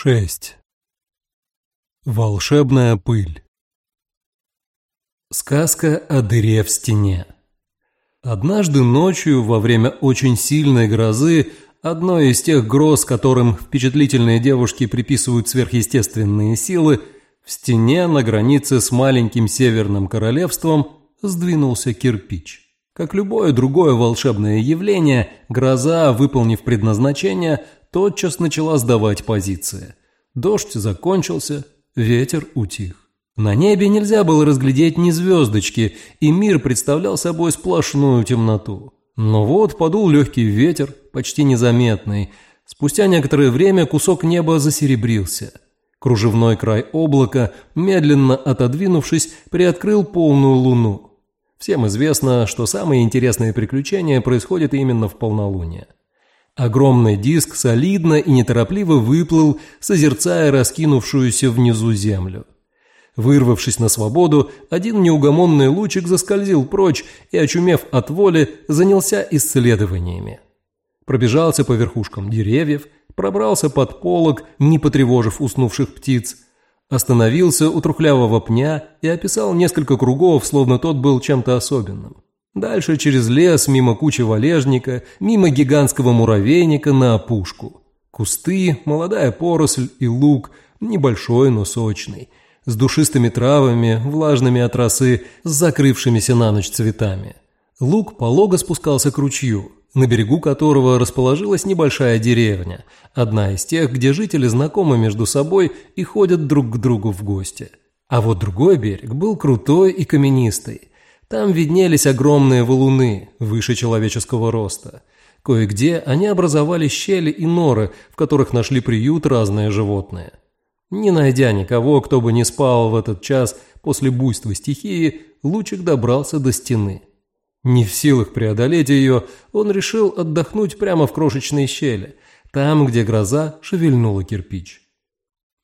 6. Волшебная пыль Сказка о дыре в стене Однажды ночью, во время очень сильной грозы, одной из тех гроз, которым впечатлительные девушки приписывают сверхъестественные силы, в стене на границе с маленьким северным королевством сдвинулся кирпич. Как любое другое волшебное явление, гроза, выполнив предназначение, тотчас начала сдавать позиции. Дождь закончился, ветер утих. На небе нельзя было разглядеть ни звездочки, и мир представлял собой сплошную темноту. Но вот подул легкий ветер, почти незаметный. Спустя некоторое время кусок неба засеребрился. Кружевной край облака, медленно отодвинувшись, приоткрыл полную луну. Всем известно, что самые интересные приключения происходят именно в полнолуние. Огромный диск солидно и неторопливо выплыл, созерцая раскинувшуюся внизу землю. Вырвавшись на свободу, один неугомонный лучик заскользил прочь и, очумев от воли, занялся исследованиями. Пробежался по верхушкам деревьев, пробрался под полог, не потревожив уснувших птиц, остановился у трухлявого пня и описал несколько кругов, словно тот был чем-то особенным. Дальше через лес, мимо кучи валежника, мимо гигантского муравейника на опушку. Кусты, молодая поросль и лук, небольшой, но сочный, с душистыми травами, влажными от росы, с закрывшимися на ночь цветами. Лук полого спускался к ручью, на берегу которого расположилась небольшая деревня, одна из тех, где жители знакомы между собой и ходят друг к другу в гости. А вот другой берег был крутой и каменистый, там виднелись огромные валуны, выше человеческого роста. Кое-где они образовали щели и норы, в которых нашли приют разные животные. Не найдя никого, кто бы не спал в этот час после буйства стихии, Лучик добрался до стены. Не в силах преодолеть ее, он решил отдохнуть прямо в крошечной щели, там, где гроза шевельнула кирпич.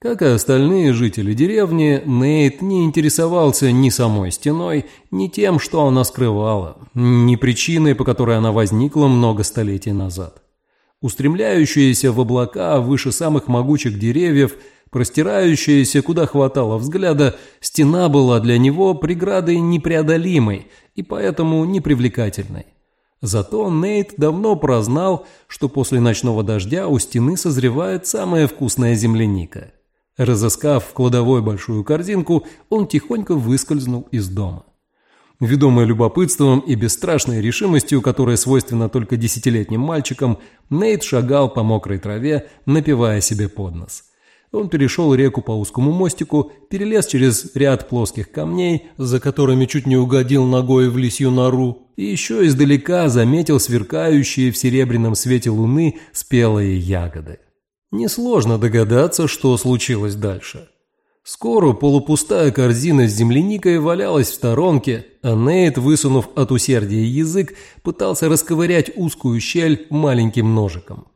Как и остальные жители деревни, Нейт не интересовался ни самой стеной, ни тем, что она скрывала, ни причиной, по которой она возникла много столетий назад. Устремляющаяся в облака выше самых могучих деревьев, простирающаяся, куда хватало взгляда, стена была для него преградой непреодолимой и поэтому непривлекательной. Зато Нейт давно прознал, что после ночного дождя у стены созревает самая вкусная земляника – Разыскав в кладовой большую корзинку, он тихонько выскользнул из дома. Ведомый любопытством и бесстрашной решимостью, которая свойственна только десятилетним мальчикам, Нейт шагал по мокрой траве, напивая себе под нос. Он перешел реку по узкому мостику, перелез через ряд плоских камней, за которыми чуть не угодил ногой в лисью нору, и еще издалека заметил сверкающие в серебряном свете луны спелые ягоды. Несложно догадаться, что случилось дальше. Скоро полупустая корзина с земляникой валялась в сторонке, а Нейт, высунув от усердия язык, пытался расковырять узкую щель маленьким ножиком.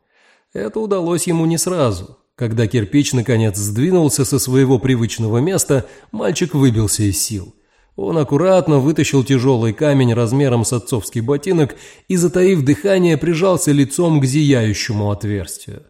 Это удалось ему не сразу. Когда кирпич наконец сдвинулся со своего привычного места, мальчик выбился из сил. Он аккуратно вытащил тяжелый камень размером с отцовский ботинок и, затаив дыхание, прижался лицом к зияющему отверстию.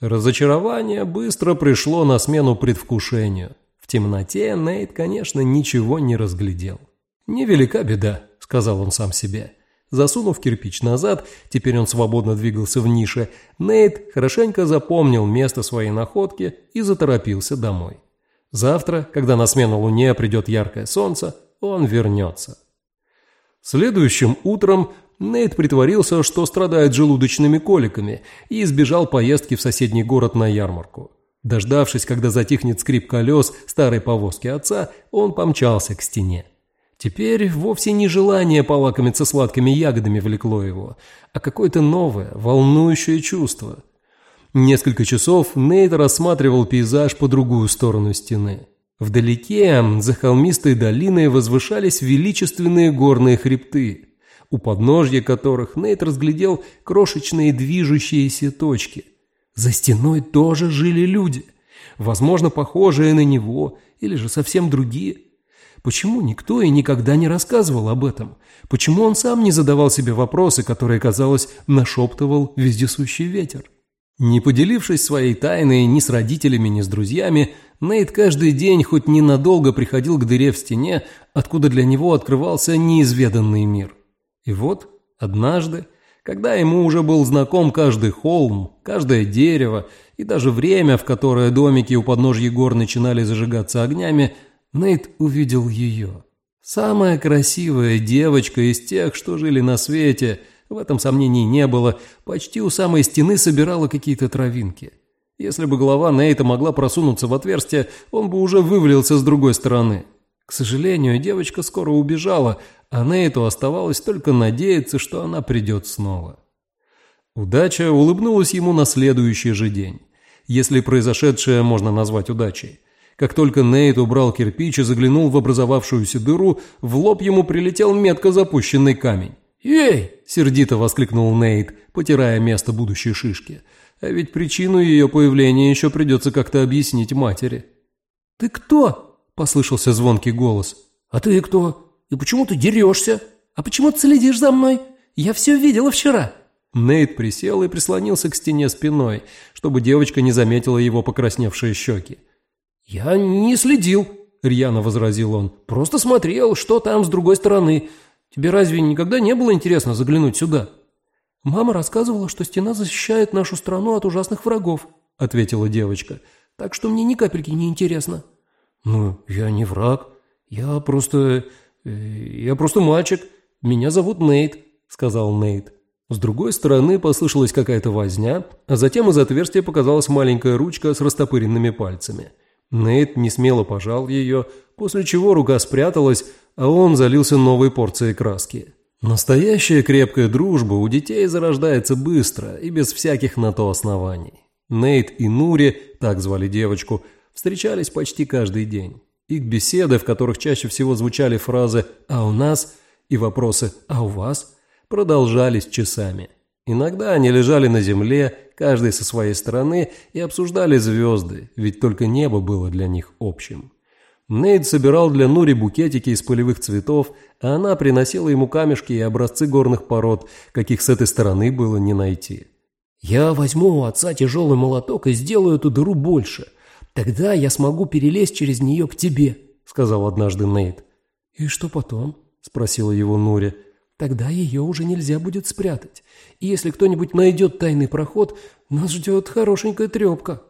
Разочарование быстро пришло на смену предвкушению. В темноте Нейт, конечно, ничего не разглядел. «Невелика беда», — сказал он сам себе. Засунув кирпич назад, теперь он свободно двигался в нише, Нейт хорошенько запомнил место своей находки и заторопился домой. Завтра, когда на смену луне придет яркое солнце, он вернется. Следующим утром Нейт притворился, что страдает желудочными коликами, и избежал поездки в соседний город на ярмарку. Дождавшись, когда затихнет скрип колес старой повозки отца, он помчался к стене. Теперь вовсе не желание полакомиться сладкими ягодами влекло его, а какое-то новое, волнующее чувство. Несколько часов Нейт рассматривал пейзаж по другую сторону стены. Вдалеке, за холмистой долиной, возвышались величественные горные хребты – у подножья которых Нейт разглядел крошечные движущиеся точки. За стеной тоже жили люди, возможно, похожие на него или же совсем другие. Почему никто и никогда не рассказывал об этом? Почему он сам не задавал себе вопросы, которые, казалось, нашептывал вездесущий ветер? Не поделившись своей тайной ни с родителями, ни с друзьями, Нейт каждый день хоть ненадолго приходил к дыре в стене, откуда для него открывался неизведанный мир. И вот, однажды, когда ему уже был знаком каждый холм, каждое дерево и даже время, в которое домики у подножья гор начинали зажигаться огнями, Нейт увидел ее. Самая красивая девочка из тех, что жили на свете – в этом сомнений не было, почти у самой стены собирала какие-то травинки. Если бы голова Нейта могла просунуться в отверстие, он бы уже вывалился с другой стороны. К сожалению, девочка скоро убежала, а Нейту оставалось только надеяться, что она придет снова. Удача улыбнулась ему на следующий же день, если произошедшее можно назвать удачей. Как только Нейт убрал кирпич и заглянул в образовавшуюся дыру, в лоб ему прилетел метко запущенный камень. «Эй!» – сердито воскликнул Нейт, потирая место будущей шишки. А ведь причину ее появления еще придется как-то объяснить матери. «Ты кто?» – послышался звонкий голос. «А ты кто? И почему ты дерешься? А почему ты следишь за мной? Я все видела вчера». Нейт присел и прислонился к стене спиной, чтобы девочка не заметила его покрасневшие щеки. «Я не следил», – рьяно возразил он. «Просто смотрел, что там с другой стороны. Тебе разве никогда не было интересно заглянуть сюда?» «Мама рассказывала, что стена защищает нашу страну от ужасных врагов», — ответила девочка. «Так что мне ни капельки не интересно». «Ну, я не враг. Я просто... Э, я просто мальчик. Меня зовут Нейт», — сказал Нейт. С другой стороны послышалась какая-то возня, а затем из отверстия показалась маленькая ручка с растопыренными пальцами. Нейт не смело пожал ее, после чего рука спряталась, а он залился новой порцией краски. Настоящая крепкая дружба у детей зарождается быстро и без всяких на то оснований. Нейт и Нури, так звали девочку, встречались почти каждый день. Их беседы, в которых чаще всего звучали фразы «а у нас» и вопросы «а у вас» продолжались часами. Иногда они лежали на земле, каждый со своей стороны, и обсуждали звезды, ведь только небо было для них общим. Нейт собирал для Нури букетики из полевых цветов, а она приносила ему камешки и образцы горных пород, каких с этой стороны было не найти. «Я возьму у отца тяжелый молоток и сделаю эту дыру больше. Тогда я смогу перелезть через нее к тебе», — сказал однажды Нейт. «И что потом?» — спросила его Нури. «Тогда ее уже нельзя будет спрятать. И если кто-нибудь найдет тайный проход, нас ждет хорошенькая трепка».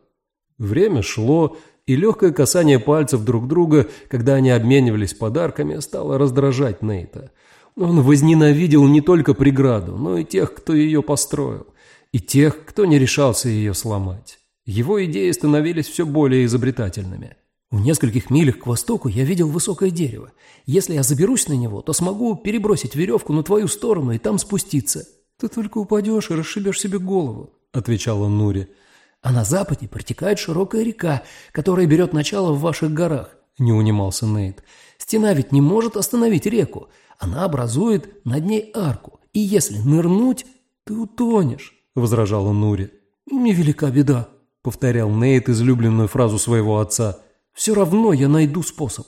Время шло, и легкое касание пальцев друг друга, когда они обменивались подарками, стало раздражать Нейта. Он возненавидел не только преграду, но и тех, кто ее построил, и тех, кто не решался ее сломать. Его идеи становились все более изобретательными. «В нескольких милях к востоку я видел высокое дерево. Если я заберусь на него, то смогу перебросить веревку на твою сторону и там спуститься». «Ты только упадешь и расшибешь себе голову», — отвечала Нури а на западе протекает широкая река, которая берет начало в ваших горах», – не унимался Нейт. «Стена ведь не может остановить реку. Она образует над ней арку, и если нырнуть, ты утонешь», – возражала Нури. «Невелика беда», – повторял Нейт излюбленную фразу своего отца. «Все равно я найду способ».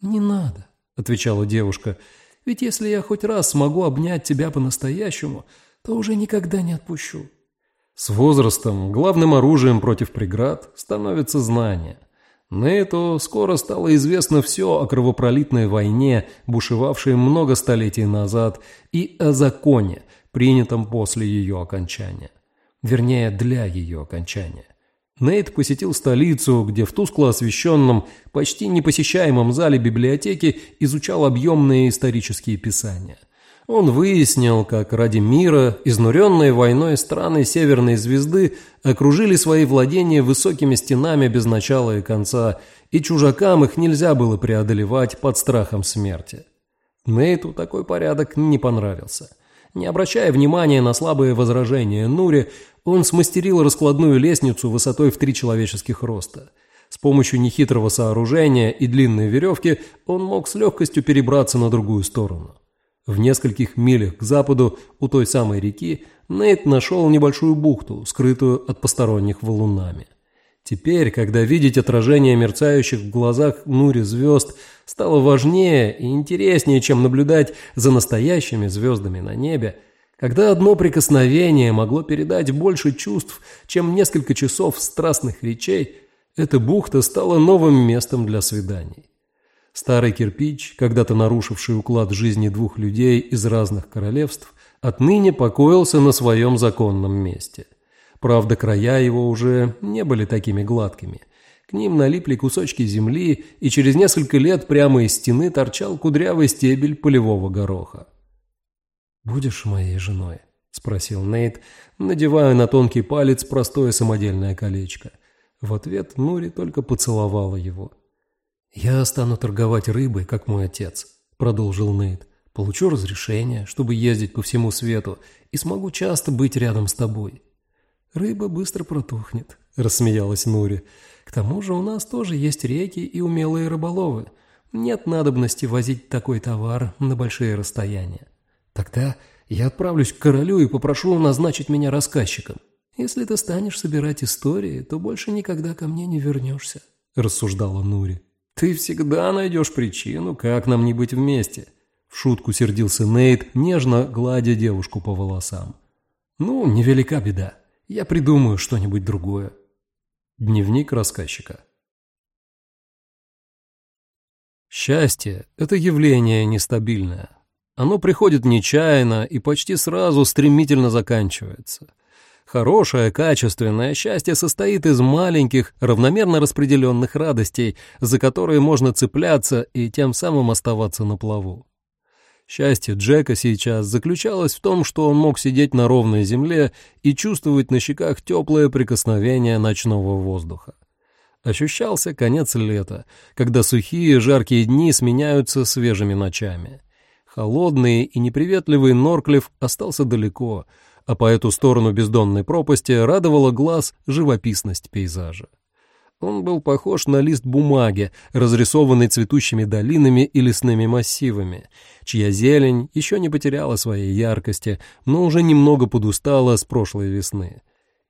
«Не надо», – отвечала девушка. «Ведь если я хоть раз смогу обнять тебя по-настоящему, то уже никогда не отпущу». С возрастом главным оружием против преград становится знание. Нейту скоро стало известно все о кровопролитной войне, бушевавшей много столетий назад, и о законе, принятом после ее окончания. Вернее, для ее окончания. Нейт посетил столицу, где в тускло освещенном, почти непосещаемом зале библиотеки изучал объемные исторические писания – он выяснил, как ради мира изнуренные войной страны Северной Звезды окружили свои владения высокими стенами без начала и конца, и чужакам их нельзя было преодолевать под страхом смерти. Нейту такой порядок не понравился. Не обращая внимания на слабые возражения Нури, он смастерил раскладную лестницу высотой в три человеческих роста. С помощью нехитрого сооружения и длинной веревки он мог с легкостью перебраться на другую сторону. В нескольких милях к западу у той самой реки Нейт нашел небольшую бухту, скрытую от посторонних валунами. Теперь, когда видеть отражение мерцающих в глазах Нури звезд стало важнее и интереснее, чем наблюдать за настоящими звездами на небе, когда одно прикосновение могло передать больше чувств, чем несколько часов страстных речей, эта бухта стала новым местом для свиданий. Старый кирпич, когда-то нарушивший уклад жизни двух людей из разных королевств, отныне покоился на своем законном месте. Правда, края его уже не были такими гладкими. К ним налипли кусочки земли, и через несколько лет прямо из стены торчал кудрявый стебель полевого гороха. «Будешь моей женой?» – спросил Нейт, надевая на тонкий палец простое самодельное колечко. В ответ Нури только поцеловала его. «Я стану торговать рыбой, как мой отец», – продолжил Нейт. «Получу разрешение, чтобы ездить по всему свету, и смогу часто быть рядом с тобой». «Рыба быстро протухнет», – рассмеялась Нури. «К тому же у нас тоже есть реки и умелые рыболовы. Нет надобности возить такой товар на большие расстояния». Тогда я отправлюсь к королю и попрошу назначить меня рассказчиком. Если ты станешь собирать истории, то больше никогда ко мне не вернешься», – рассуждала Нури. «Ты всегда найдешь причину, как нам не быть вместе», – в шутку сердился Нейт, нежно гладя девушку по волосам. «Ну, невелика беда. Я придумаю что-нибудь другое». Дневник рассказчика. Счастье – это явление нестабильное. Оно приходит нечаянно и почти сразу стремительно заканчивается. Хорошее, качественное счастье состоит из маленьких, равномерно распределенных радостей, за которые можно цепляться и тем самым оставаться на плаву. Счастье Джека сейчас заключалось в том, что он мог сидеть на ровной земле и чувствовать на щеках теплое прикосновение ночного воздуха. Ощущался конец лета, когда сухие жаркие дни сменяются свежими ночами. Холодный и неприветливый Норклифф остался далеко, а по эту сторону бездонной пропасти радовала глаз живописность пейзажа. Он был похож на лист бумаги, разрисованный цветущими долинами и лесными массивами, чья зелень еще не потеряла своей яркости, но уже немного подустала с прошлой весны,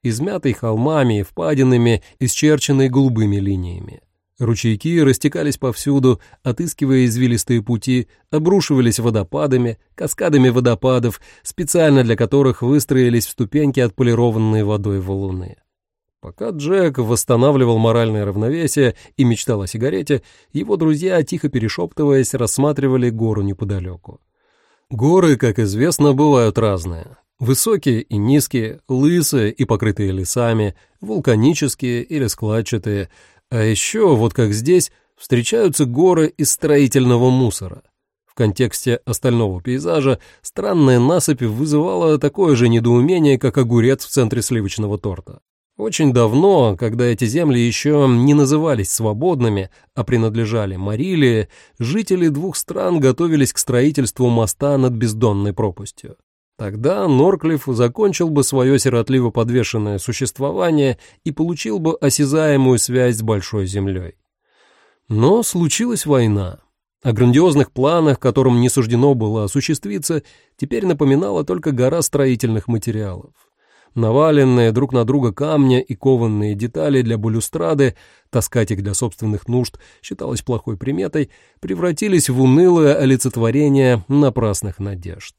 измятый холмами и впадинами, исчерченной голубыми линиями. Ручейки растекались повсюду, отыскивая извилистые пути, обрушивались водопадами, каскадами водопадов, специально для которых выстроились в ступеньки отполированные водой валуны. Пока Джек восстанавливал моральное равновесие и мечтал о сигарете, его друзья, тихо перешептываясь, рассматривали гору неподалеку. Горы, как известно, бывают разные. Высокие и низкие, лысые и покрытые лесами, вулканические или складчатые, а еще, вот как здесь, встречаются горы из строительного мусора. В контексте остального пейзажа странная насыпь вызывала такое же недоумение, как огурец в центре сливочного торта. Очень давно, когда эти земли еще не назывались свободными, а принадлежали Марилии, жители двух стран готовились к строительству моста над бездонной пропастью. Тогда Норклифф закончил бы свое сиротливо подвешенное существование и получил бы осязаемую связь с Большой Землей. Но случилась война. О грандиозных планах, которым не суждено было осуществиться, теперь напоминала только гора строительных материалов. Наваленные друг на друга камни и кованные детали для балюстрады, таскать их для собственных нужд считалось плохой приметой, превратились в унылое олицетворение напрасных надежд.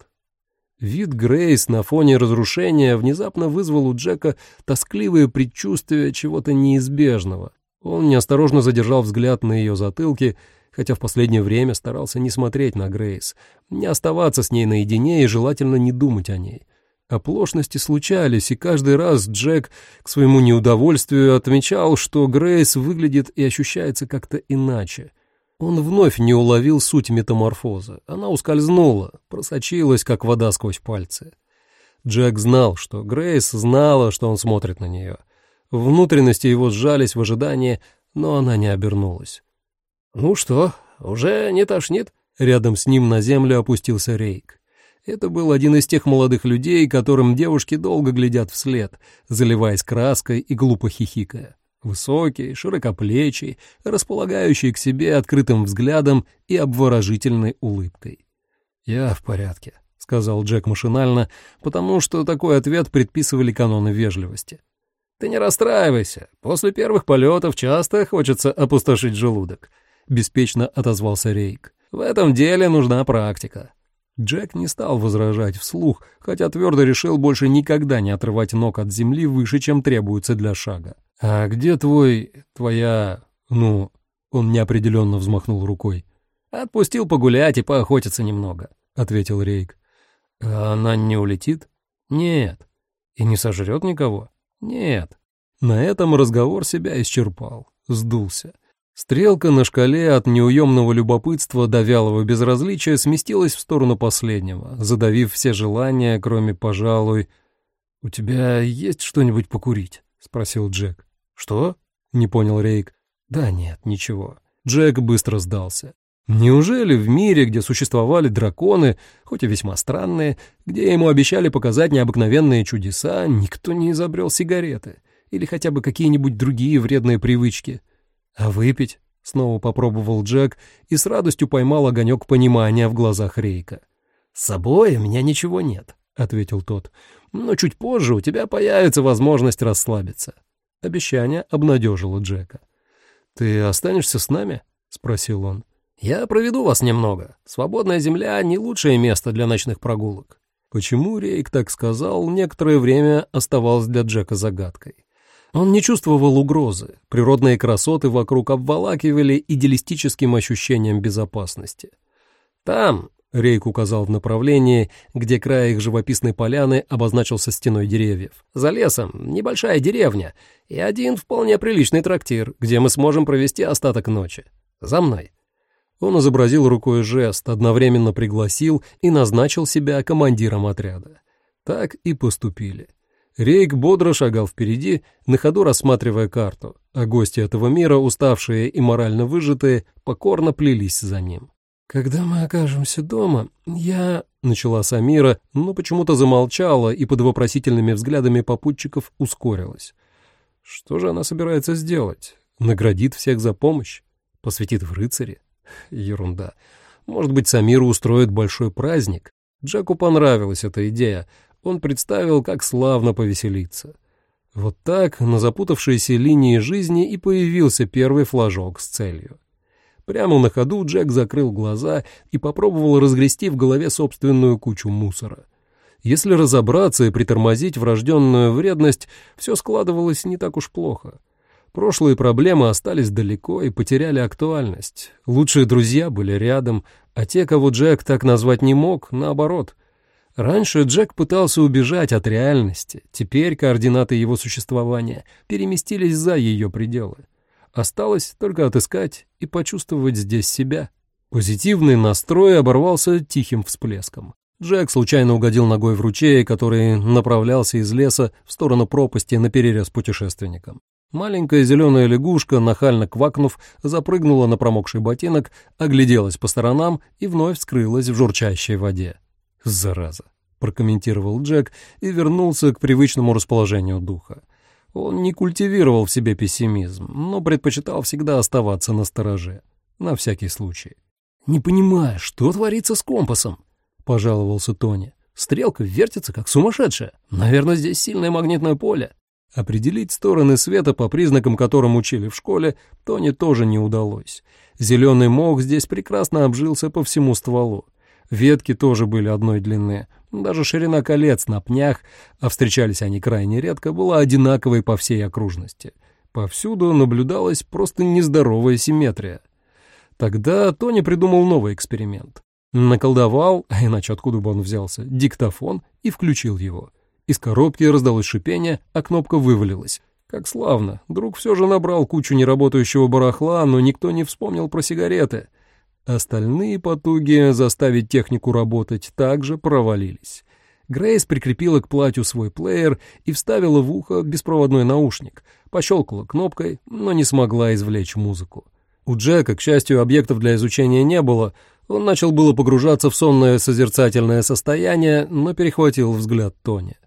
Вид Грейс на фоне разрушения внезапно вызвал у Джека тоскливое предчувствие чего-то неизбежного. Он неосторожно задержал взгляд на ее затылке, хотя в последнее время старался не смотреть на Грейс, не оставаться с ней наедине и желательно не думать о ней. Оплошности случались, и каждый раз Джек к своему неудовольствию отмечал, что Грейс выглядит и ощущается как-то иначе — он вновь не уловил суть метаморфоза. Она ускользнула, просочилась, как вода сквозь пальцы. Джек знал, что Грейс знала, что он смотрит на нее. Внутренности его сжались в ожидании, но она не обернулась. «Ну что, уже не тошнит?» Рядом с ним на землю опустился Рейк. Это был один из тех молодых людей, которым девушки долго глядят вслед, заливаясь краской и глупо хихикая. Высокий, широкоплечий, располагающий к себе открытым взглядом и обворожительной улыбкой. «Я в порядке», — сказал Джек машинально, потому что такой ответ предписывали каноны вежливости. «Ты не расстраивайся. После первых полетов часто хочется опустошить желудок», — беспечно отозвался Рейк. «В этом деле нужна практика». Джек не стал возражать вслух, хотя твердо решил больше никогда не отрывать ног от земли выше, чем требуется для шага. «А где твой... твоя... ну...» Он неопределенно взмахнул рукой. «Отпустил погулять и поохотиться немного», — ответил Рейк. «А она не улетит?» «Нет». «И не сожрет никого?» «Нет». На этом разговор себя исчерпал, сдулся. Стрелка на шкале от неуемного любопытства до вялого безразличия сместилась в сторону последнего, задавив все желания, кроме, пожалуй... «У тебя есть что-нибудь покурить?» — спросил Джек. «Что?» — не понял Рейк. «Да нет, ничего». Джек быстро сдался. Неужели в мире, где существовали драконы, хоть и весьма странные, где ему обещали показать необыкновенные чудеса, никто не изобрел сигареты или хотя бы какие-нибудь другие вредные привычки? А выпить? Снова попробовал Джек и с радостью поймал огонек понимания в глазах Рейка. «С собой у меня ничего нет», — ответил тот. «Но чуть позже у тебя появится возможность расслабиться». Обещание обнадежило Джека. «Ты останешься с нами?» — спросил он. «Я проведу вас немного. Свободная земля — не лучшее место для ночных прогулок». Почему Рейк так сказал, некоторое время оставалось для Джека загадкой. Он не чувствовал угрозы, природные красоты вокруг обволакивали идеалистическим ощущением безопасности. «Там», — Рейк указал в направлении, где край их живописной поляны обозначился стеной деревьев. «За лесом небольшая деревня и один вполне приличный трактир, где мы сможем провести остаток ночи. За мной». Он изобразил рукой жест, одновременно пригласил и назначил себя командиром отряда. Так и поступили. Рейк бодро шагал впереди, на ходу рассматривая карту, а гости этого мира, уставшие и морально выжатые, покорно плелись за ним. «Когда мы окажемся дома, я...» — начала Самира, но почему-то замолчала и под вопросительными взглядами попутчиков ускорилась. Что же она собирается сделать? Наградит всех за помощь? Посвятит в рыцаре? Ерунда. Может быть, Самиру устроит большой праздник? Джеку понравилась эта идея. Он представил, как славно повеселиться. Вот так на запутавшейся линии жизни и появился первый флажок с целью. Прямо на ходу Джек закрыл глаза и попробовал разгрести в голове собственную кучу мусора. Если разобраться и притормозить врожденную вредность, все складывалось не так уж плохо. Прошлые проблемы остались далеко и потеряли актуальность. Лучшие друзья были рядом, а те, кого Джек так назвать не мог, наоборот. Раньше Джек пытался убежать от реальности, теперь координаты его существования переместились за ее пределы. Осталось только отыскать и почувствовать здесь себя. Позитивный настрой оборвался тихим всплеском. Джек случайно угодил ногой в ручей, который направлялся из леса в сторону пропасти на перерез путешественникам. Маленькая зеленая лягушка, нахально квакнув, запрыгнула на промокший ботинок, огляделась по сторонам и вновь скрылась в журчащей воде. «Зараза!» — прокомментировал Джек и вернулся к привычному расположению духа. Он не культивировал в себе пессимизм, но предпочитал всегда оставаться на стороже, на всякий случай. «Не понимаю, что творится с компасом?» — пожаловался Тони. «Стрелка вертится, как сумасшедшая. Наверное, здесь сильное магнитное поле». Определить стороны света, по признакам которым учили в школе, Тони тоже не удалось. Зеленый мох здесь прекрасно обжился по всему стволу. Ветки тоже были одной длины. Даже ширина колец на пнях, а встречались они крайне редко, была одинаковой по всей окружности. Повсюду наблюдалась просто нездоровая симметрия. Тогда Тони придумал новый эксперимент. Наколдовал, а иначе откуда бы он взялся, диктофон и включил его. Из коробки раздалось шипение, а кнопка вывалилась. Как славно, друг все же набрал кучу неработающего барахла, но никто не вспомнил про сигареты — Остальные потуги заставить технику работать также провалились. Грейс прикрепила к платью свой плеер и вставила в ухо беспроводной наушник, пощелкала кнопкой, но не смогла извлечь музыку. У Джека, к счастью, объектов для изучения не было, он начал было погружаться в сонное созерцательное состояние, но перехватил взгляд Тони.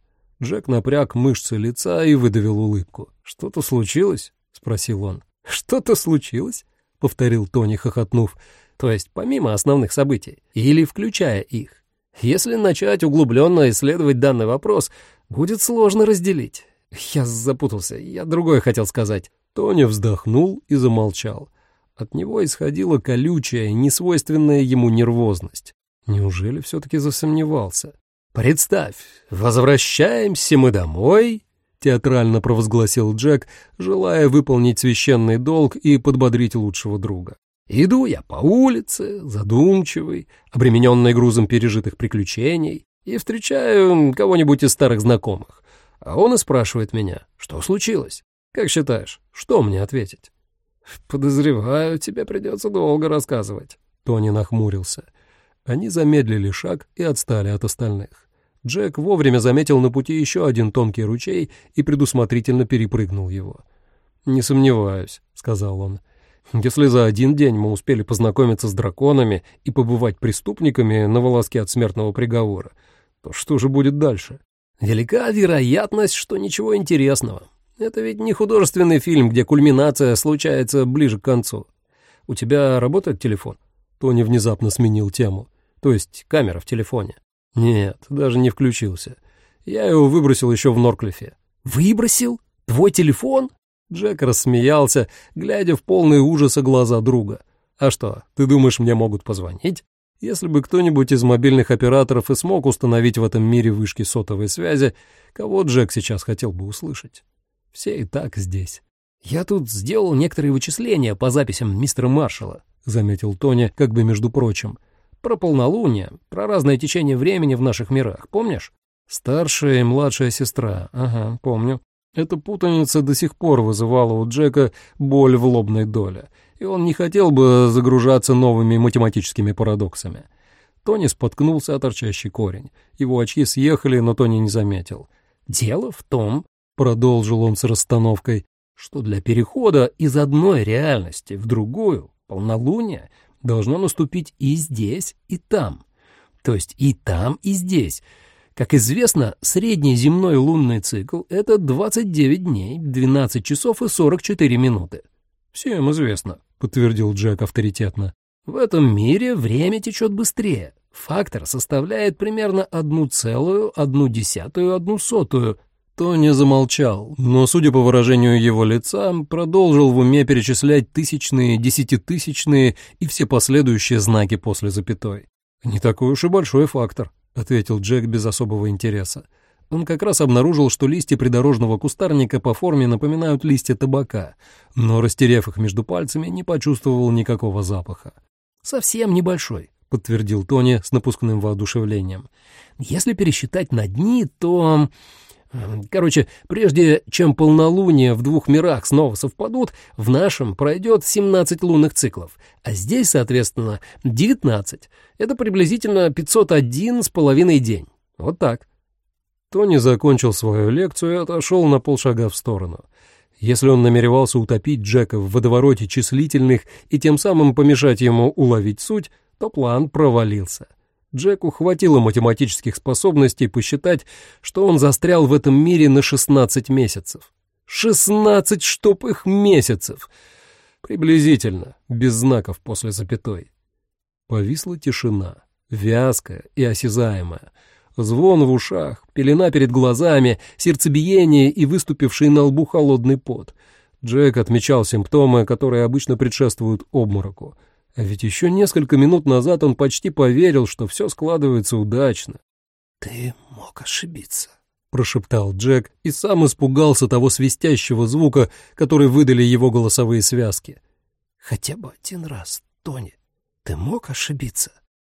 Джек напряг мышцы лица и выдавил улыбку. «Что-то случилось?» — спросил он. «Что-то случилось?» — повторил Тони, хохотнув то есть помимо основных событий, или включая их. Если начать углубленно исследовать данный вопрос, будет сложно разделить. Я запутался, я другое хотел сказать. Тоня вздохнул и замолчал. От него исходила колючая, несвойственная ему нервозность. Неужели все-таки засомневался? «Представь, возвращаемся мы домой», — театрально провозгласил Джек, желая выполнить священный долг и подбодрить лучшего друга. «Иду я по улице, задумчивый, обремененный грузом пережитых приключений, и встречаю кого-нибудь из старых знакомых. А он и спрашивает меня, что случилось? Как считаешь, что мне ответить?» «Подозреваю, тебе придется долго рассказывать», — Тони нахмурился. Они замедлили шаг и отстали от остальных. Джек вовремя заметил на пути еще один тонкий ручей и предусмотрительно перепрыгнул его. «Не сомневаюсь», — сказал он. «Если за один день мы успели познакомиться с драконами и побывать преступниками на волоске от смертного приговора, то что же будет дальше?» «Велика вероятность, что ничего интересного. Это ведь не художественный фильм, где кульминация случается ближе к концу. У тебя работает телефон?» Тони внезапно сменил тему. То есть камера в телефоне. Нет, даже не включился. Я его выбросил еще в Норклифе. «Выбросил? Твой телефон?» Джек рассмеялся, глядя в полные ужаса глаза друга. «А что, ты думаешь, мне могут позвонить?» Если бы кто-нибудь из мобильных операторов и смог установить в этом мире вышки сотовой связи, кого Джек сейчас хотел бы услышать? Все и так здесь. «Я тут сделал некоторые вычисления по записям мистера Маршалла», — заметил Тони, как бы между прочим. Про полнолуние, про разное течение времени в наших мирах, помнишь? Старшая и младшая сестра, ага, помню. Эта путаница до сих пор вызывала у Джека боль в лобной доле, и он не хотел бы загружаться новыми математическими парадоксами. Тони споткнулся о торчащий корень. Его очки съехали, но Тони не заметил. «Дело в том», — продолжил он с расстановкой, «что для перехода из одной реальности в другую, полнолуния, должно наступить и здесь, и там. То есть и там, и здесь. Как известно, средний земной лунный цикл — это 29 дней, 12 часов и 44 минуты. «Всем известно», — подтвердил Джек авторитетно. «В этом мире время течет быстрее. Фактор составляет примерно одну целую, одну десятую, одну сотую Тони замолчал, но, судя по выражению его лица, продолжил в уме перечислять тысячные, десятитысячные и все последующие знаки после запятой. «Не такой уж и большой фактор», — ответил Джек без особого интереса. Он как раз обнаружил, что листья придорожного кустарника по форме напоминают листья табака, но, растерев их между пальцами, не почувствовал никакого запаха. «Совсем небольшой», — подтвердил Тони с напускным воодушевлением. «Если пересчитать на дни, то...» Короче, прежде чем полнолуние в двух мирах снова совпадут, в нашем пройдет 17 лунных циклов, а здесь, соответственно, 19. Это приблизительно 501 с половиной день. Вот так. Тони закончил свою лекцию и отошел на полшага в сторону. Если он намеревался утопить Джека в водовороте числительных и тем самым помешать ему уловить суть, то план провалился. Джеку хватило математических способностей посчитать, что он застрял в этом мире на 16 месяцев. 16 чтоб их месяцев! Приблизительно, без знаков после запятой. Повисла тишина, вязкая и осязаемая. Звон в ушах, пелена перед глазами, сердцебиение и выступивший на лбу холодный пот. Джек отмечал симптомы, которые обычно предшествуют обмороку — ведь еще несколько минут назад он почти поверил, что все складывается удачно. «Ты мог ошибиться», — прошептал Джек и сам испугался того свистящего звука, который выдали его голосовые связки. «Хотя бы один раз, Тони, ты мог ошибиться?»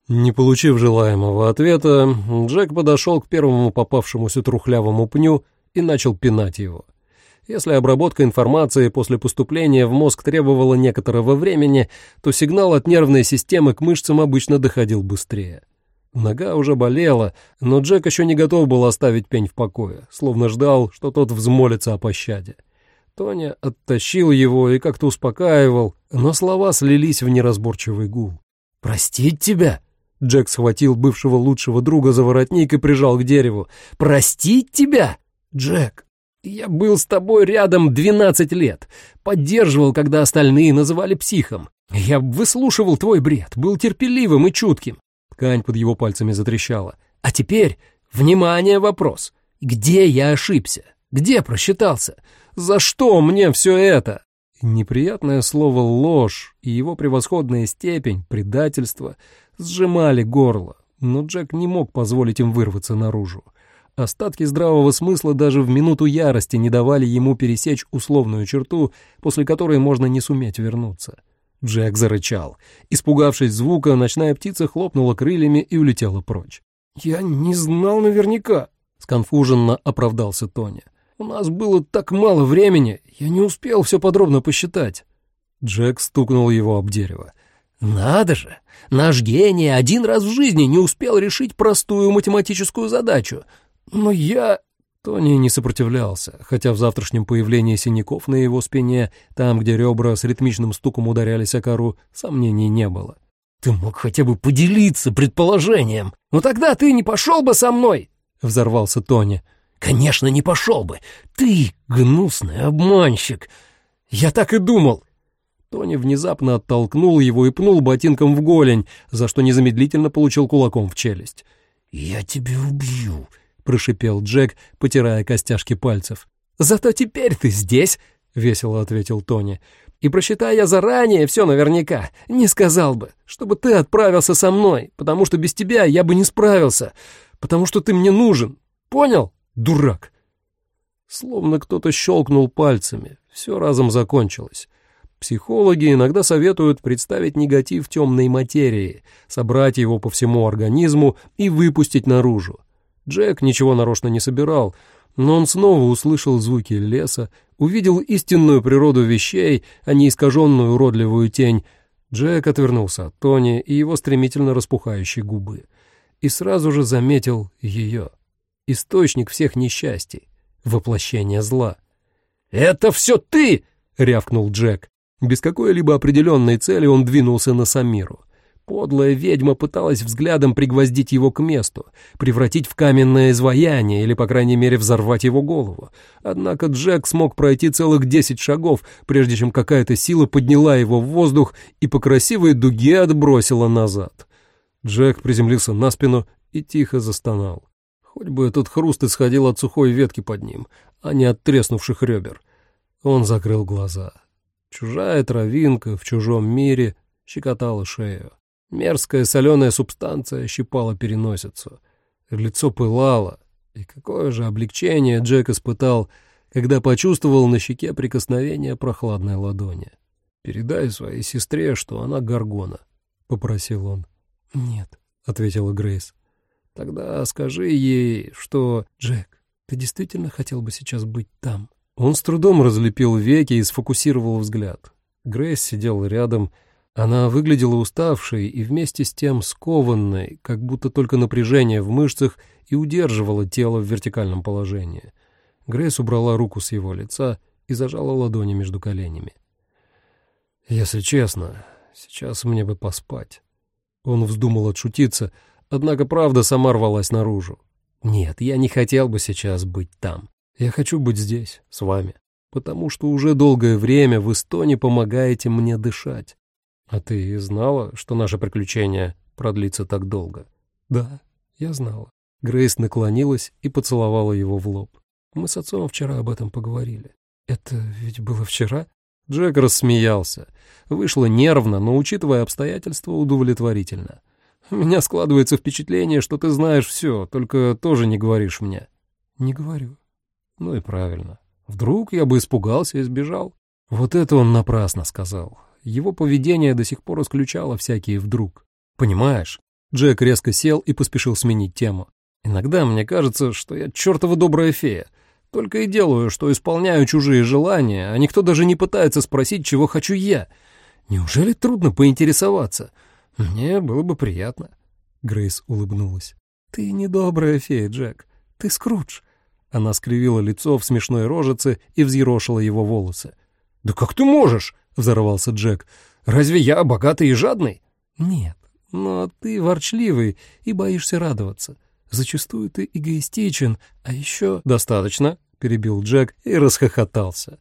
Не получив желаемого ответа, Джек подошел к первому попавшемуся трухлявому пню и начал пинать его. Если обработка информации после поступления в мозг требовала некоторого времени, то сигнал от нервной системы к мышцам обычно доходил быстрее. Нога уже болела, но Джек еще не готов был оставить пень в покое, словно ждал, что тот взмолится о пощаде. Тоня оттащил его и как-то успокаивал, но слова слились в неразборчивый гул. «Простить тебя?» Джек схватил бывшего лучшего друга за воротник и прижал к дереву. «Простить тебя? Джек, я был с тобой рядом двенадцать лет, поддерживал, когда остальные называли психом. Я выслушивал твой бред, был терпеливым и чутким. Ткань под его пальцами затрещала. А теперь, внимание, вопрос. Где я ошибся? Где просчитался? За что мне все это? Неприятное слово «ложь» и его превосходная степень, предательство, сжимали горло, но Джек не мог позволить им вырваться наружу. Остатки здравого смысла даже в минуту ярости не давали ему пересечь условную черту, после которой можно не суметь вернуться. Джек зарычал. Испугавшись звука, ночная птица хлопнула крыльями и улетела прочь. «Я не знал наверняка», — сконфуженно оправдался Тони. «У нас было так мало времени, я не успел все подробно посчитать». Джек стукнул его об дерево. «Надо же! Наш гений один раз в жизни не успел решить простую математическую задачу. Но я...» Тони не сопротивлялся, хотя в завтрашнем появлении синяков на его спине, там, где ребра с ритмичным стуком ударялись о кору, сомнений не было. «Ты мог хотя бы поделиться предположением. Ну тогда ты не пошел бы со мной!» — взорвался Тони. «Конечно, не пошел бы. Ты гнусный обманщик. Я так и думал. Тони внезапно оттолкнул его и пнул ботинком в голень, за что незамедлительно получил кулаком в челюсть. «Я тебя убью», — прошипел Джек, потирая костяшки пальцев. «Зато теперь ты здесь», — весело ответил Тони. «И просчитая я заранее все наверняка, не сказал бы, чтобы ты отправился со мной, потому что без тебя я бы не справился, потому что ты мне нужен. Понял, дурак?» Словно кто-то щелкнул пальцами, все разом закончилось. Психологи иногда советуют представить негатив темной материи, собрать его по всему организму и выпустить наружу. Джек ничего нарочно не собирал, но он снова услышал звуки леса, увидел истинную природу вещей, а не искаженную уродливую тень. Джек отвернулся от Тони и его стремительно распухающей губы. И сразу же заметил ее. Источник всех несчастий, воплощение зла. «Это все ты!» — рявкнул Джек. Без какой-либо определенной цели он двинулся на Самиру. Подлая ведьма пыталась взглядом пригвоздить его к месту, превратить в каменное изваяние или, по крайней мере, взорвать его голову. Однако Джек смог пройти целых десять шагов, прежде чем какая-то сила подняла его в воздух и по красивой дуге отбросила назад. Джек приземлился на спину и тихо застонал. Хоть бы этот хруст исходил от сухой ветки под ним, а не от треснувших ребер. Он закрыл глаза. Чужая травинка в чужом мире щекотала шею. Мерзкая соленая субстанция щипала переносицу. Лицо пылало. И какое же облегчение Джек испытал, когда почувствовал на щеке прикосновение прохладной ладони. «Передай своей сестре, что она горгона», — попросил он. «Нет», — ответила Грейс. «Тогда скажи ей, что...» «Джек, ты действительно хотел бы сейчас быть там?» Он с трудом разлепил веки и сфокусировал взгляд. Грейс сидела рядом. Она выглядела уставшей и вместе с тем скованной, как будто только напряжение в мышцах и удерживало тело в вертикальном положении. Грейс убрала руку с его лица и зажала ладони между коленями. «Если честно, сейчас мне бы поспать». Он вздумал отшутиться, однако правда сама рвалась наружу. «Нет, я не хотел бы сейчас быть там. Я хочу быть здесь, с вами, потому что уже долгое время в Эстонии помогаете мне дышать. А ты знала, что наше приключение продлится так долго? Да, я знала. Грейс наклонилась и поцеловала его в лоб. Мы с отцом вчера об этом поговорили. Это ведь было вчера? Джек рассмеялся. Вышло нервно, но, учитывая обстоятельства, удовлетворительно. У меня складывается впечатление, что ты знаешь все, только тоже не говоришь мне. Не говорю. Ну и правильно. Вдруг я бы испугался и сбежал. Вот это он напрасно сказал. Его поведение до сих пор исключало всякие «вдруг». Понимаешь? Джек резко сел и поспешил сменить тему. Иногда мне кажется, что я чертова добрая фея. Только и делаю, что исполняю чужие желания, а никто даже не пытается спросить, чего хочу я. Неужели трудно поинтересоваться? Мне было бы приятно. Грейс улыбнулась. «Ты не добрая фея, Джек. Ты Скрудж. Она скривила лицо в смешной рожице и взъерошила его волосы. «Да как ты можешь?» — взорвался Джек. «Разве я богатый и жадный?» «Нет, но ты ворчливый и боишься радоваться. Зачастую ты эгоистичен, а еще...» «Достаточно», — перебил Джек и расхохотался.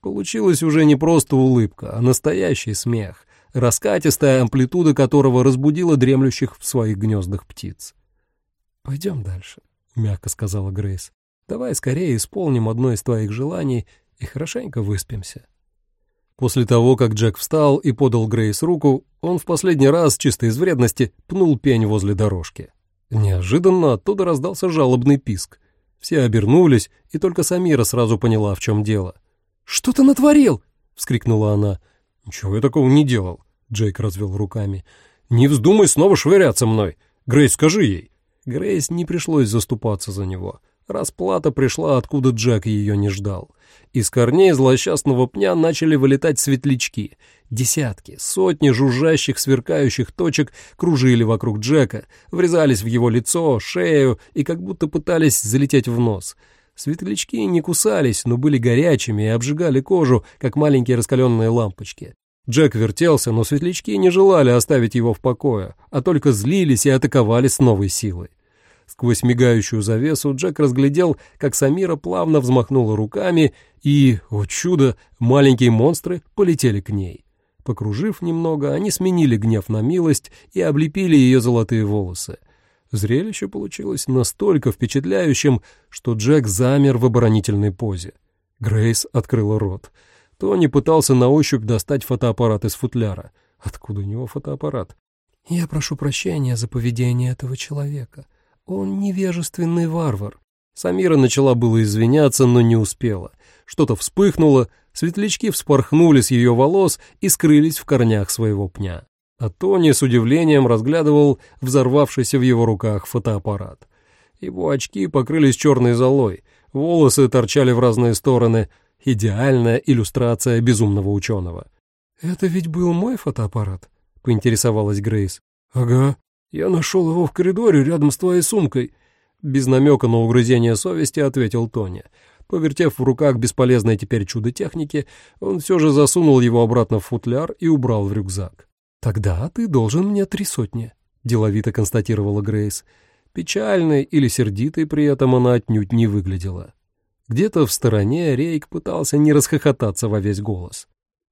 Получилась уже не просто улыбка, а настоящий смех, раскатистая амплитуда которого разбудила дремлющих в своих гнездах птиц. «Пойдем дальше», — мягко сказала Грейс. Давай скорее исполним одно из твоих желаний и хорошенько выспимся. После того, как Джек встал и подал Грейс руку, он в последний раз, чисто из вредности, пнул пень возле дорожки. Неожиданно оттуда раздался жалобный писк. Все обернулись, и только Самира сразу поняла, в чем дело. «Что ты натворил?» — вскрикнула она. «Ничего я такого не делал», — Джейк развел руками. «Не вздумай снова швыряться мной. Грейс, скажи ей». Грейс не пришлось заступаться за него. Расплата пришла, откуда Джек ее не ждал. Из корней злосчастного пня начали вылетать светлячки. Десятки, сотни жужжащих, сверкающих точек кружили вокруг Джека, врезались в его лицо, шею и как будто пытались залететь в нос. Светлячки не кусались, но были горячими и обжигали кожу, как маленькие раскаленные лампочки. Джек вертелся, но светлячки не желали оставить его в покое, а только злились и атаковали с новой силой. Сквозь мигающую завесу Джек разглядел, как Самира плавно взмахнула руками, и, о чудо, маленькие монстры полетели к ней. Покружив немного, они сменили гнев на милость и облепили ее золотые волосы. Зрелище получилось настолько впечатляющим, что Джек замер в оборонительной позе. Грейс открыла рот. Тони пытался на ощупь достать фотоаппарат из футляра. Откуда у него фотоаппарат? «Я прошу прощения за поведение этого человека», он невежественный варвар. Самира начала было извиняться, но не успела. Что-то вспыхнуло, светлячки вспорхнули с ее волос и скрылись в корнях своего пня. А Тони с удивлением разглядывал взорвавшийся в его руках фотоаппарат. Его очки покрылись черной золой, волосы торчали в разные стороны. Идеальная иллюстрация безумного ученого. «Это ведь был мой фотоаппарат?» — поинтересовалась Грейс. «Ага», «Я нашел его в коридоре рядом с твоей сумкой», — без намека на угрызение совести ответил Тоня. Повертев в руках бесполезное теперь чудо техники, он все же засунул его обратно в футляр и убрал в рюкзак. «Тогда ты должен мне три сотни», — деловито констатировала Грейс. Печальной или сердитой при этом она отнюдь не выглядела. Где-то в стороне Рейк пытался не расхохотаться во весь голос.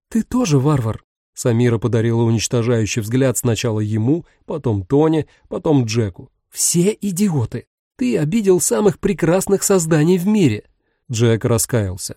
«Ты тоже варвар», Самира подарила уничтожающий взгляд сначала ему, потом Тоне, потом Джеку. «Все идиоты! Ты обидел самых прекрасных созданий в мире!» Джек раскаялся.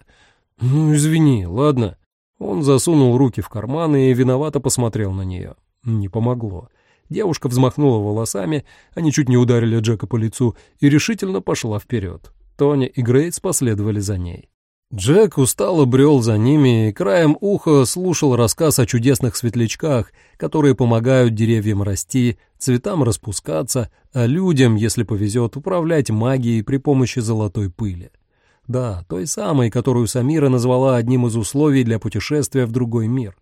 «Ну, извини, ладно». Он засунул руки в карманы и виновато посмотрел на нее. Не помогло. Девушка взмахнула волосами, они чуть не ударили Джека по лицу, и решительно пошла вперед. Тоня и Грейс последовали за ней. Джек устало брел за ними и краем уха слушал рассказ о чудесных светлячках, которые помогают деревьям расти, цветам распускаться, а людям, если повезет, управлять магией при помощи золотой пыли. Да, той самой, которую Самира назвала одним из условий для путешествия в другой мир.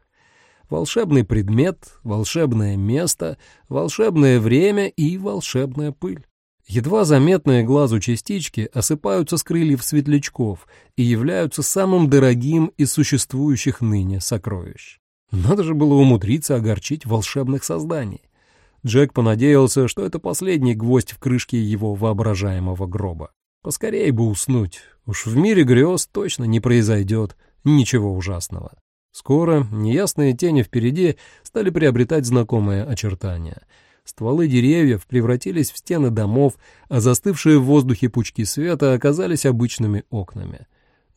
Волшебный предмет, волшебное место, волшебное время и волшебная пыль. Едва заметные глазу частички осыпаются с крыльев светлячков и являются самым дорогим из существующих ныне сокровищ. Надо же было умудриться огорчить волшебных созданий. Джек понадеялся, что это последний гвоздь в крышке его воображаемого гроба. Поскорее бы уснуть. Уж в мире грез точно не произойдет ничего ужасного. Скоро неясные тени впереди стали приобретать знакомые очертания — Стволы деревьев превратились в стены домов, а застывшие в воздухе пучки света оказались обычными окнами.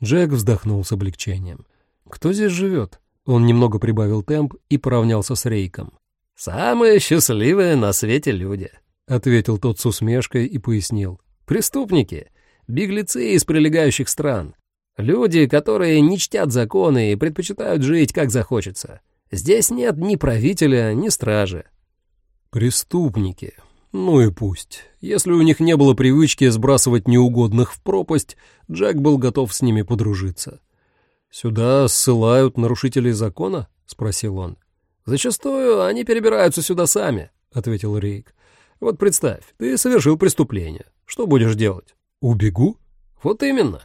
Джек вздохнул с облегчением. «Кто здесь живет?» Он немного прибавил темп и поравнялся с Рейком. «Самые счастливые на свете люди», — ответил тот с усмешкой и пояснил. «Преступники, беглецы из прилегающих стран, люди, которые не чтят законы и предпочитают жить, как захочется. Здесь нет ни правителя, ни стражи. Преступники. Ну и пусть. Если у них не было привычки сбрасывать неугодных в пропасть, Джек был готов с ними подружиться. «Сюда ссылают нарушителей закона?» — спросил он. «Зачастую они перебираются сюда сами», — ответил Рейк. «Вот представь, ты совершил преступление. Что будешь делать?» «Убегу?» «Вот именно.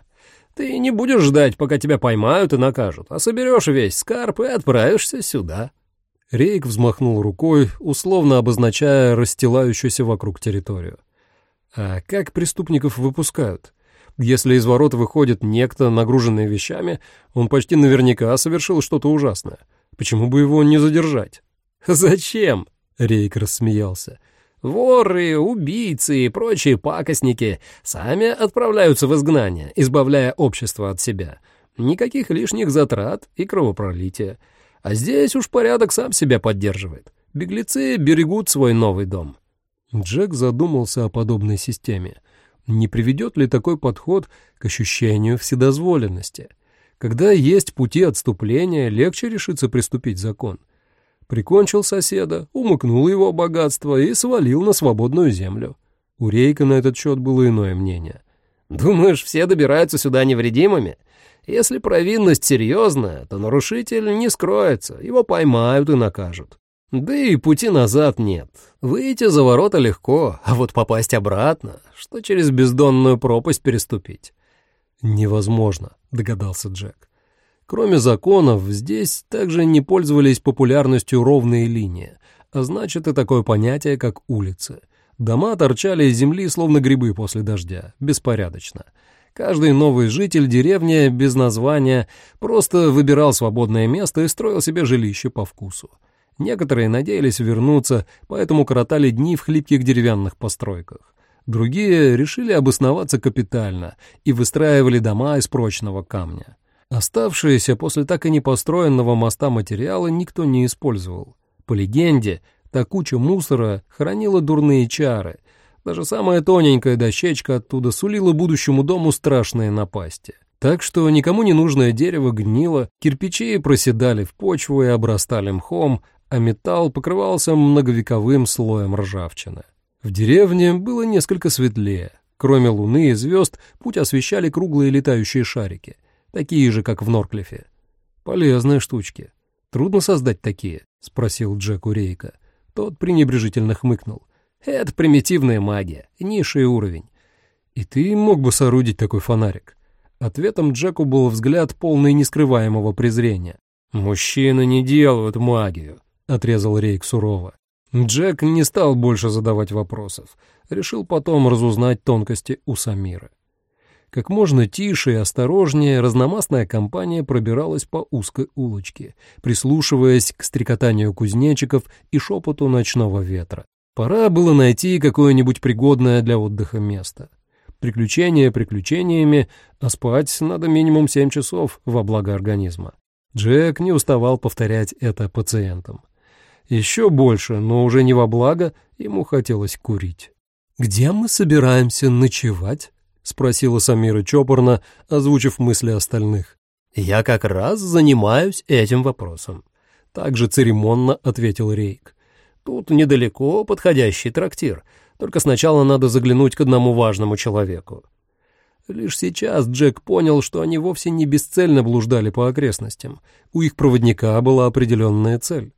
Ты не будешь ждать, пока тебя поймают и накажут, а соберешь весь скарб и отправишься сюда». Рейк взмахнул рукой, условно обозначая расстилающуюся вокруг территорию. А как преступников выпускают? Если из ворот выходит некто, нагруженный вещами, он почти наверняка совершил что-то ужасное. Почему бы его не задержать? «Зачем?» — Рейк рассмеялся. «Воры, убийцы и прочие пакостники сами отправляются в изгнание, избавляя общество от себя. Никаких лишних затрат и кровопролития. А здесь уж порядок сам себя поддерживает. Беглецы берегут свой новый дом. Джек задумался о подобной системе. Не приведет ли такой подход к ощущению вседозволенности? Когда есть пути отступления, легче решиться приступить закон. Прикончил соседа, умыкнул его богатство и свалил на свободную землю. У Рейка на этот счет было иное мнение. «Думаешь, все добираются сюда невредимыми? Если провинность серьезная, то нарушитель не скроется, его поймают и накажут. Да и пути назад нет. Выйти за ворота легко, а вот попасть обратно, что через бездонную пропасть переступить. «Невозможно», — догадался Джек. Кроме законов, здесь также не пользовались популярностью ровные линии, а значит и такое понятие, как улицы. Дома торчали из земли, словно грибы после дождя, беспорядочно. Каждый новый житель деревни без названия просто выбирал свободное место и строил себе жилище по вкусу. Некоторые надеялись вернуться, поэтому коротали дни в хлипких деревянных постройках. Другие решили обосноваться капитально и выстраивали дома из прочного камня. Оставшиеся после так и не построенного моста материалы никто не использовал. По легенде, та куча мусора хранила дурные чары. Даже самая тоненькая дощечка оттуда сулила будущему дому страшные напасти. Так что никому не нужное дерево гнило, кирпичи проседали в почву и обрастали мхом, а металл покрывался многовековым слоем ржавчины. В деревне было несколько светлее. Кроме луны и звезд, путь освещали круглые летающие шарики, такие же, как в Норклифе. «Полезные штучки. Трудно создать такие?» — спросил Джек у Рейка. Тот пренебрежительно хмыкнул. «Это примитивная магия, низший уровень. И ты мог бы соорудить такой фонарик?» Ответом Джеку был взгляд, полный нескрываемого презрения. «Мужчины не делают магию», отрезал Рейк сурово. Джек не стал больше задавать вопросов. Решил потом разузнать тонкости у Самира. Как можно тише и осторожнее разномастная компания пробиралась по узкой улочке, прислушиваясь к стрекотанию кузнечиков и шепоту ночного ветра. Пора было найти какое-нибудь пригодное для отдыха место. Приключения приключениями, а спать надо минимум семь часов во благо организма. Джек не уставал повторять это пациентам. Еще больше, но уже не во благо, ему хотелось курить. «Где мы собираемся ночевать?» — спросила Самира чопорно, озвучив мысли остальных. «Я как раз занимаюсь этим вопросом», — также церемонно ответил Рейк. «Тут недалеко подходящий трактир, только сначала надо заглянуть к одному важному человеку». Лишь сейчас Джек понял, что они вовсе не бесцельно блуждали по окрестностям. У их проводника была определенная цель.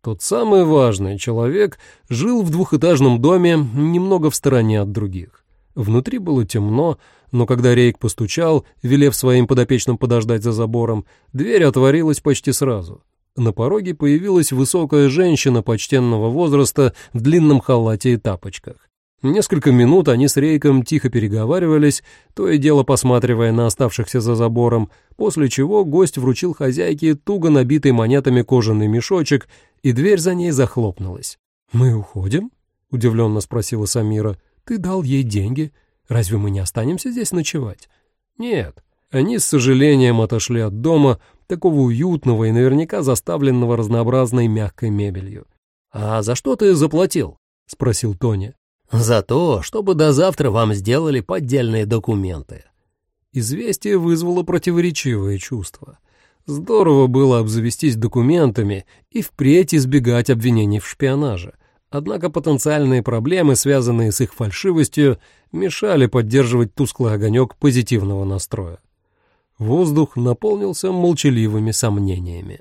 Тот самый важный человек жил в двухэтажном доме немного в стороне от других. Внутри было темно, но когда Рейк постучал, велев своим подопечным подождать за забором, дверь отворилась почти сразу. На пороге появилась высокая женщина почтенного возраста в длинном халате и тапочках. Несколько минут они с Рейком тихо переговаривались, то и дело посматривая на оставшихся за забором, после чего гость вручил хозяйке туго набитый монетами кожаный мешочек, и дверь за ней захлопнулась. «Мы уходим?» — удивленно спросила Самира. «Ты дал ей деньги. Разве мы не останемся здесь ночевать?» «Нет». Они с сожалением отошли от дома, такого уютного и наверняка заставленного разнообразной мягкой мебелью. «А за что ты заплатил?» — спросил Тони. За то, чтобы до завтра вам сделали поддельные документы. Известие вызвало противоречивые чувства. Здорово было обзавестись документами и впредь избегать обвинений в шпионаже. Однако потенциальные проблемы, связанные с их фальшивостью, мешали поддерживать тусклый огонек позитивного настроя. Воздух наполнился молчаливыми сомнениями.